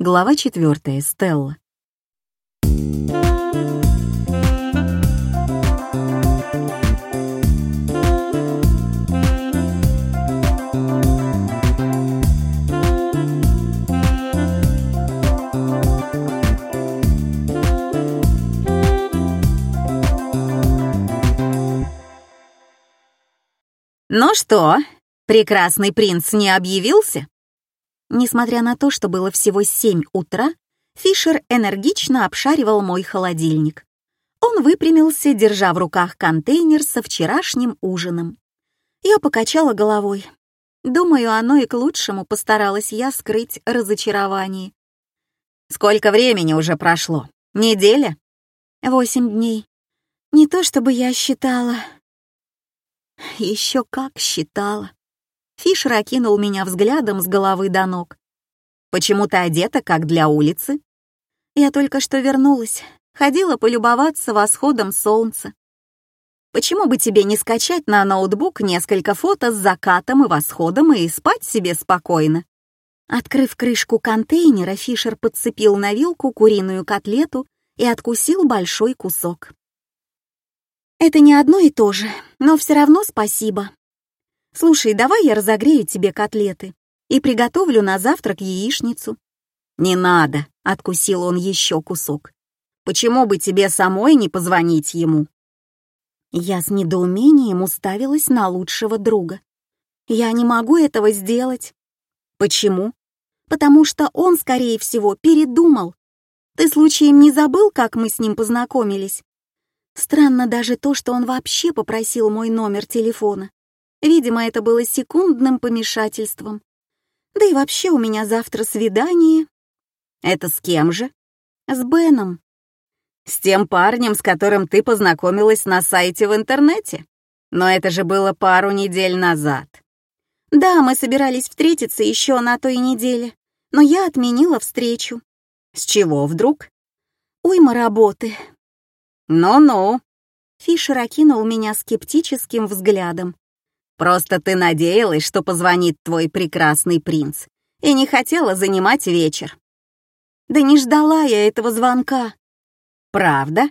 Глава 4. Стелла. «Ну что, прекрасный принц не объявился?» Несмотря на то, что было всего семь утра, Фишер энергично обшаривал мой холодильник. Он выпрямился, держа в руках контейнер со вчерашним ужином. Я покачала головой. Думаю, оно и к лучшему постаралась я скрыть разочарование. «Сколько времени уже прошло? Неделя?» «Восемь дней. Не то чтобы я считала...» Еще как считала. Фишер окинул меня взглядом с головы до ног. «Почему ты одета, как для улицы?» «Я только что вернулась. Ходила полюбоваться восходом солнца». «Почему бы тебе не скачать на ноутбук несколько фото с закатом и восходом и спать себе спокойно?» Открыв крышку контейнера, Фишер подцепил на вилку куриную котлету и откусил большой кусок. «Это не одно и то же, но все равно спасибо. Слушай, давай я разогрею тебе котлеты и приготовлю на завтрак яичницу». «Не надо», — откусил он еще кусок. «Почему бы тебе самой не позвонить ему?» Я с недоумением уставилась на лучшего друга. «Я не могу этого сделать». «Почему?» «Потому что он, скорее всего, передумал. Ты случаем не забыл, как мы с ним познакомились?» Странно даже то, что он вообще попросил мой номер телефона. Видимо, это было секундным помешательством. Да и вообще у меня завтра свидание. Это с кем же? С Беном. С тем парнем, с которым ты познакомилась на сайте в интернете? Но это же было пару недель назад. Да, мы собирались встретиться еще на той неделе, но я отменила встречу. С чего вдруг? Уйма работы. Ну-ну. Фишер окинул меня скептическим взглядом. Просто ты надеялась, что позвонит твой прекрасный принц, и не хотела занимать вечер. Да не ждала я этого звонка. Правда?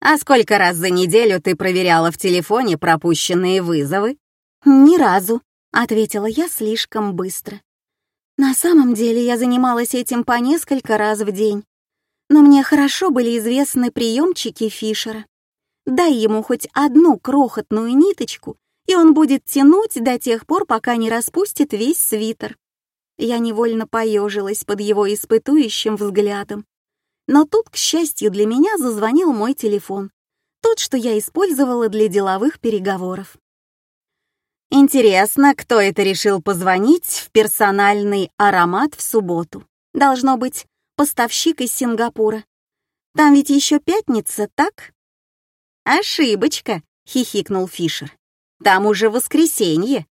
А сколько раз за неделю ты проверяла в телефоне пропущенные вызовы? Ни разу, ответила я слишком быстро. На самом деле я занималась этим по несколько раз в день. Но мне хорошо были известны приемчики Фишера. Дай ему хоть одну крохотную ниточку, и он будет тянуть до тех пор, пока не распустит весь свитер. Я невольно поежилась под его испытующим взглядом. Но тут, к счастью для меня, зазвонил мой телефон. Тот, что я использовала для деловых переговоров. Интересно, кто это решил позвонить в персональный аромат в субботу? Должно быть, поставщик из Сингапура. Там ведь еще пятница, так? Ошибочка, хихикнул Фишер. Там уже воскресенье.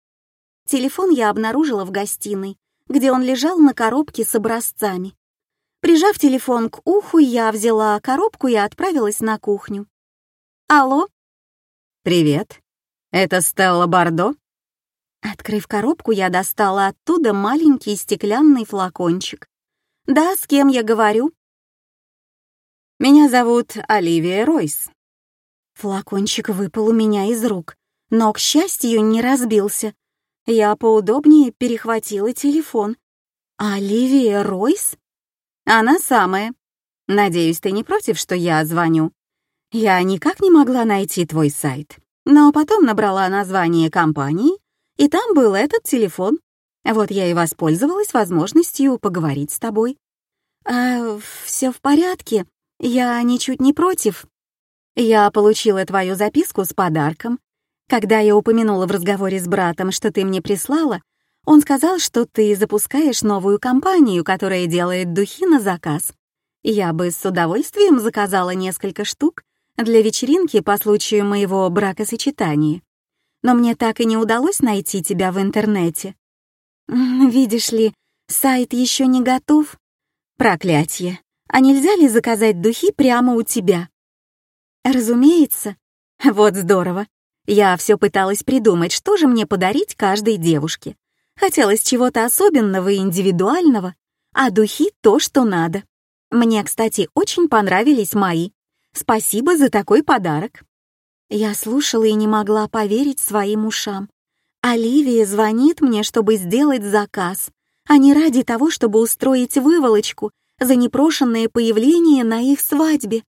Телефон я обнаружила в гостиной, где он лежал на коробке с образцами. Прижав телефон к уху, я взяла коробку и отправилась на кухню. «Алло?» «Привет. Это Стелла Бардо?» Открыв коробку, я достала оттуда маленький стеклянный флакончик. «Да, с кем я говорю?» «Меня зовут Оливия Ройс». Флакончик выпал у меня из рук но, к счастью, не разбился. Я поудобнее перехватила телефон. «Оливия Ройс?» «Она самая. Надеюсь, ты не против, что я звоню?» Я никак не могла найти твой сайт, но потом набрала название компании, и там был этот телефон. Вот я и воспользовалась возможностью поговорить с тобой. «А, все в порядке, я ничуть не против. Я получила твою записку с подарком когда я упомянула в разговоре с братом, что ты мне прислала, он сказал, что ты запускаешь новую компанию, которая делает духи на заказ. Я бы с удовольствием заказала несколько штук для вечеринки по случаю моего бракосочетания. Но мне так и не удалось найти тебя в интернете. Видишь ли, сайт еще не готов. Проклятье. А нельзя ли заказать духи прямо у тебя? Разумеется. Вот здорово. Я все пыталась придумать, что же мне подарить каждой девушке. Хотелось чего-то особенного и индивидуального, а духи — то, что надо. Мне, кстати, очень понравились мои. Спасибо за такой подарок». Я слушала и не могла поверить своим ушам. Оливия звонит мне, чтобы сделать заказ, а не ради того, чтобы устроить выволочку за непрошенное появление на их свадьбе.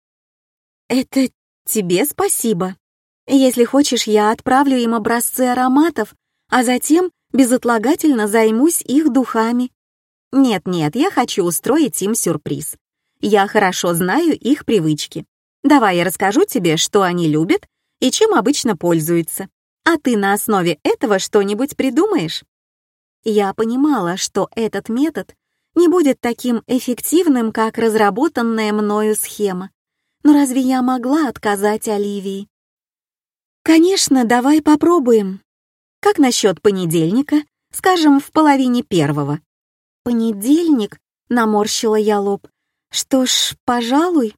«Это тебе спасибо. Если хочешь, я отправлю им образцы ароматов, а затем безотлагательно займусь их духами. Нет-нет, я хочу устроить им сюрприз. Я хорошо знаю их привычки. Давай я расскажу тебе, что они любят и чем обычно пользуются. А ты на основе этого что-нибудь придумаешь? Я понимала, что этот метод не будет таким эффективным, как разработанная мною схема. Но разве я могла отказать Оливии? Конечно, давай попробуем. Как насчет понедельника? Скажем, в половине первого. Понедельник? Наморщила я лоб. Что ж, пожалуй.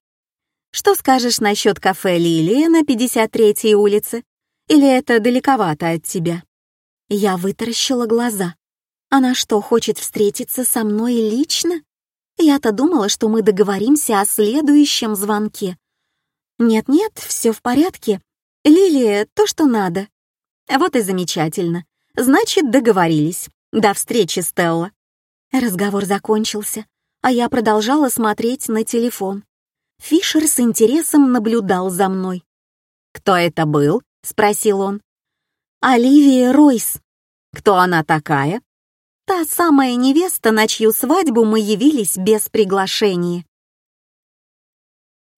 Что скажешь насчет кафе «Лилия» на 53-й улице? Или это далековато от тебя? Я вытаращила глаза. Она что, хочет встретиться со мной лично? Я-то думала, что мы договоримся о следующем звонке. Нет-нет, все в порядке. Лилия, то, что надо. Вот и замечательно. Значит, договорились. До встречи, Стелла. Разговор закончился, а я продолжала смотреть на телефон. Фишер с интересом наблюдал за мной. «Кто это был?» — спросил он. «Оливия Ройс». «Кто она такая?» Та самая невеста, на чью свадьбу мы явились без приглашения.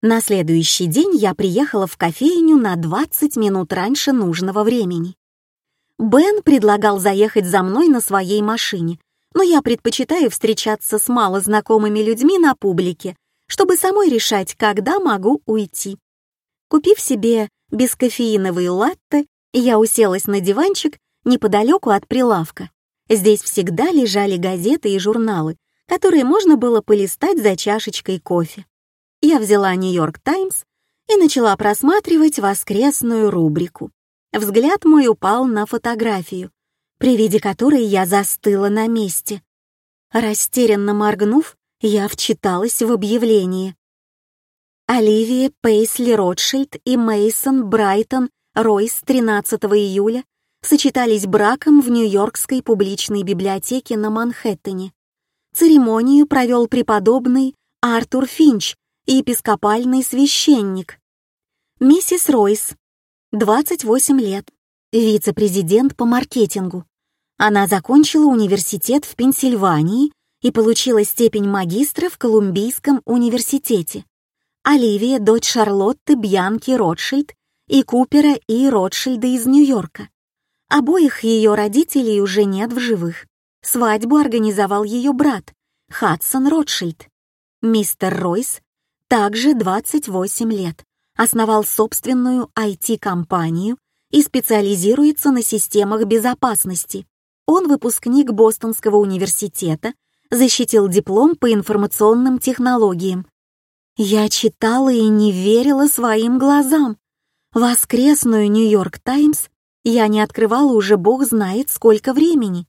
На следующий день я приехала в кофейню на 20 минут раньше нужного времени. Бен предлагал заехать за мной на своей машине, но я предпочитаю встречаться с малознакомыми людьми на публике, чтобы самой решать, когда могу уйти. Купив себе бескофеиновый латте, я уселась на диванчик неподалеку от прилавка Здесь всегда лежали газеты и журналы, которые можно было полистать за чашечкой кофе. Я взяла «Нью-Йорк Таймс» и начала просматривать воскресную рубрику. Взгляд мой упал на фотографию, при виде которой я застыла на месте. Растерянно моргнув, я вчиталась в объявление. Оливия Пейсли Ротшильд и Мейсон Брайтон Ройс 13 июля сочетались браком в Нью-Йоркской публичной библиотеке на Манхэттене. Церемонию провел преподобный Артур Финч, епископальный священник. Миссис Ройс, 28 лет, вице-президент по маркетингу. Она закончила университет в Пенсильвании и получила степень магистра в Колумбийском университете. Оливия — дочь Шарлотты Бьянки Ротшильд и Купера и Ротшильда из Нью-Йорка. Обоих ее родителей уже нет в живых. Свадьбу организовал ее брат, Хадсон Ротшильд. Мистер Ройс, также 28 лет, основал собственную IT-компанию и специализируется на системах безопасности. Он выпускник Бостонского университета, защитил диплом по информационным технологиям. Я читала и не верила своим глазам. Воскресную «Нью-Йорк Таймс» Я не открывала уже бог знает сколько времени.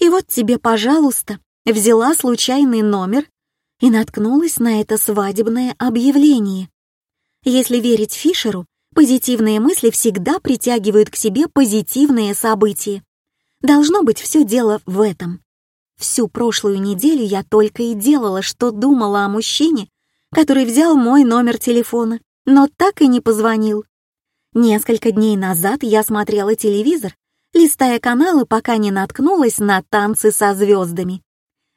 И вот тебе, пожалуйста, взяла случайный номер и наткнулась на это свадебное объявление. Если верить Фишеру, позитивные мысли всегда притягивают к себе позитивные события. Должно быть все дело в этом. Всю прошлую неделю я только и делала, что думала о мужчине, который взял мой номер телефона, но так и не позвонил. Несколько дней назад я смотрела телевизор, листая каналы, пока не наткнулась на «Танцы со звездами».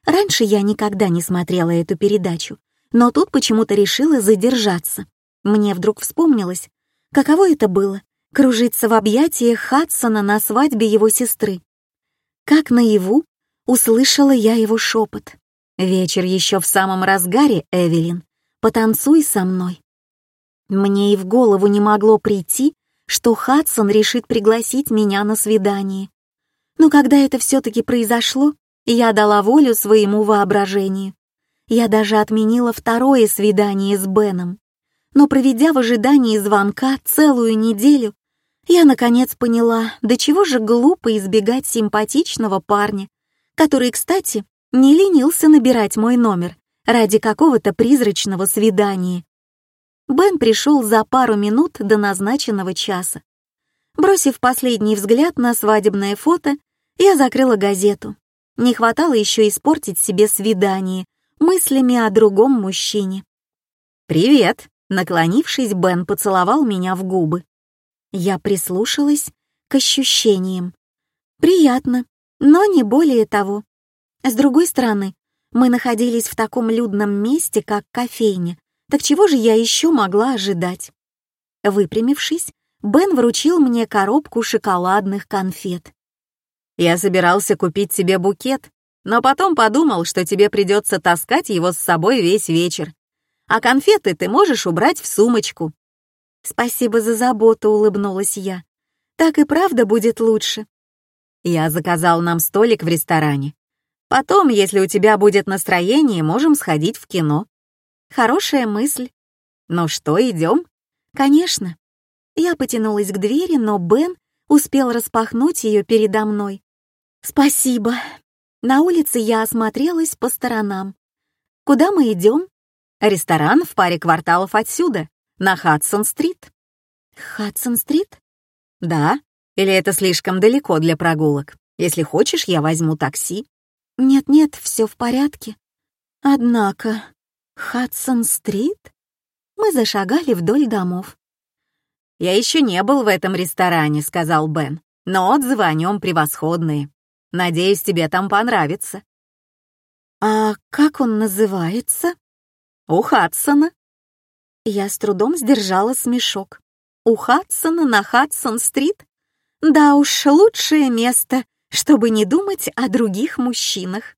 Раньше я никогда не смотрела эту передачу, но тут почему-то решила задержаться. Мне вдруг вспомнилось, каково это было — кружиться в объятиях Хадсона на свадьбе его сестры. Как наяву услышала я его шепот. «Вечер еще в самом разгаре, Эвелин. Потанцуй со мной». Мне и в голову не могло прийти, что Хадсон решит пригласить меня на свидание. Но когда это все-таки произошло, я дала волю своему воображению. Я даже отменила второе свидание с Беном. Но проведя в ожидании звонка целую неделю, я наконец поняла, до чего же глупо избегать симпатичного парня, который, кстати, не ленился набирать мой номер ради какого-то призрачного свидания. Бен пришел за пару минут до назначенного часа. Бросив последний взгляд на свадебное фото, я закрыла газету. Не хватало еще испортить себе свидание мыслями о другом мужчине. «Привет!» — наклонившись, Бен поцеловал меня в губы. Я прислушалась к ощущениям. Приятно, но не более того. С другой стороны, мы находились в таком людном месте, как кофейня, так чего же я еще могла ожидать? Выпрямившись, Бен вручил мне коробку шоколадных конфет. «Я собирался купить тебе букет, но потом подумал, что тебе придется таскать его с собой весь вечер. А конфеты ты можешь убрать в сумочку». «Спасибо за заботу», — улыбнулась я. «Так и правда будет лучше». Я заказал нам столик в ресторане. Потом, если у тебя будет настроение, можем сходить в кино. Хорошая мысль. Ну что, идем? Конечно. Я потянулась к двери, но Бен успел распахнуть ее передо мной. Спасибо. На улице я осмотрелась по сторонам. Куда мы идем? Ресторан в паре кварталов отсюда, на Хадсон-стрит. Хадсон-стрит? Да. Или это слишком далеко для прогулок? Если хочешь, я возьму такси. Нет-нет, все в порядке. Однако, Хадсон-стрит? Мы зашагали вдоль домов. «Я еще не был в этом ресторане», — сказал Бен, «но отзывы о нем превосходные. Надеюсь, тебе там понравится». «А как он называется?» «У Хадсона». Я с трудом сдержала смешок. «У Хадсона на Хадсон-стрит? Да уж, лучшее место, чтобы не думать о других мужчинах».